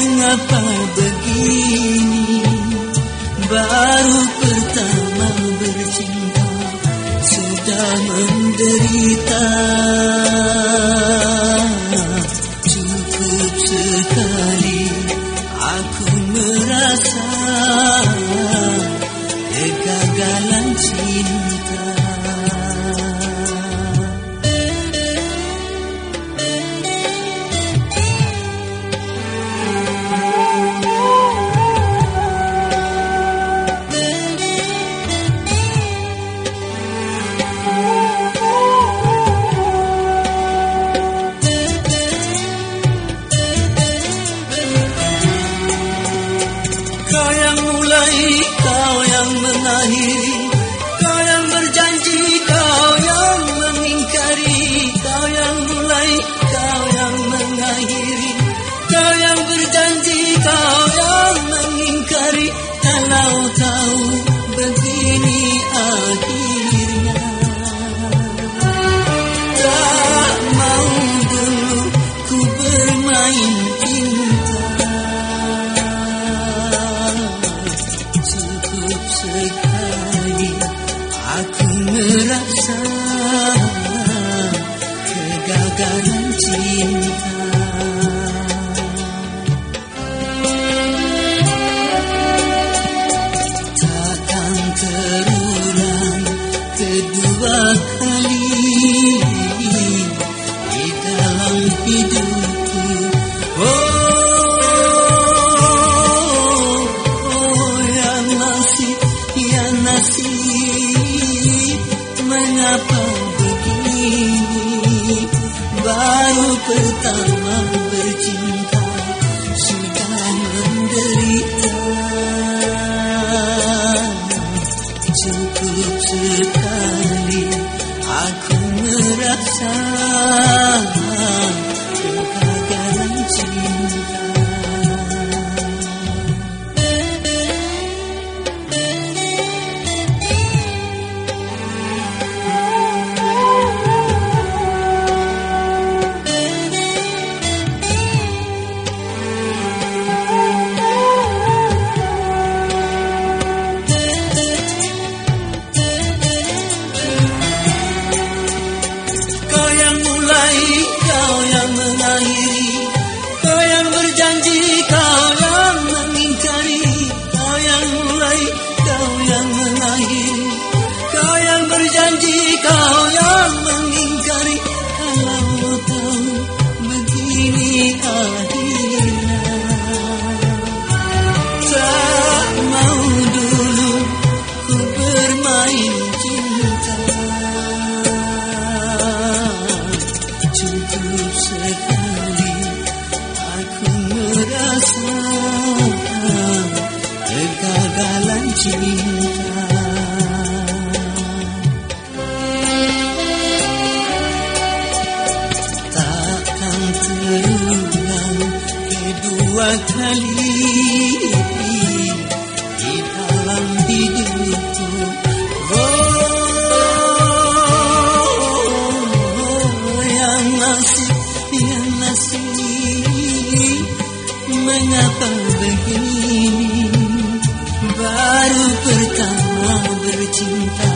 Mengapa begini? Baru pertama bercinta Sudah menderita Kau yang berjanji, kau yang mengingkari Kau yang mulai, kau yang mengakhiri. Kau yang berjanji, kau yang mengingkari. Kalau tahu begini akhirnya. Tak mau dulu ku bermain cinta cinta. Takkan terulang Cukup sekali aku merasa kau yang mengakhiri Kau yang berjanji, kau yang mengingkari. Kalau tahu begini akhirnya kedua kali di dalam hidupku Oh, yang nasib, yang nasib Mengapa begini Baru pertama bercinta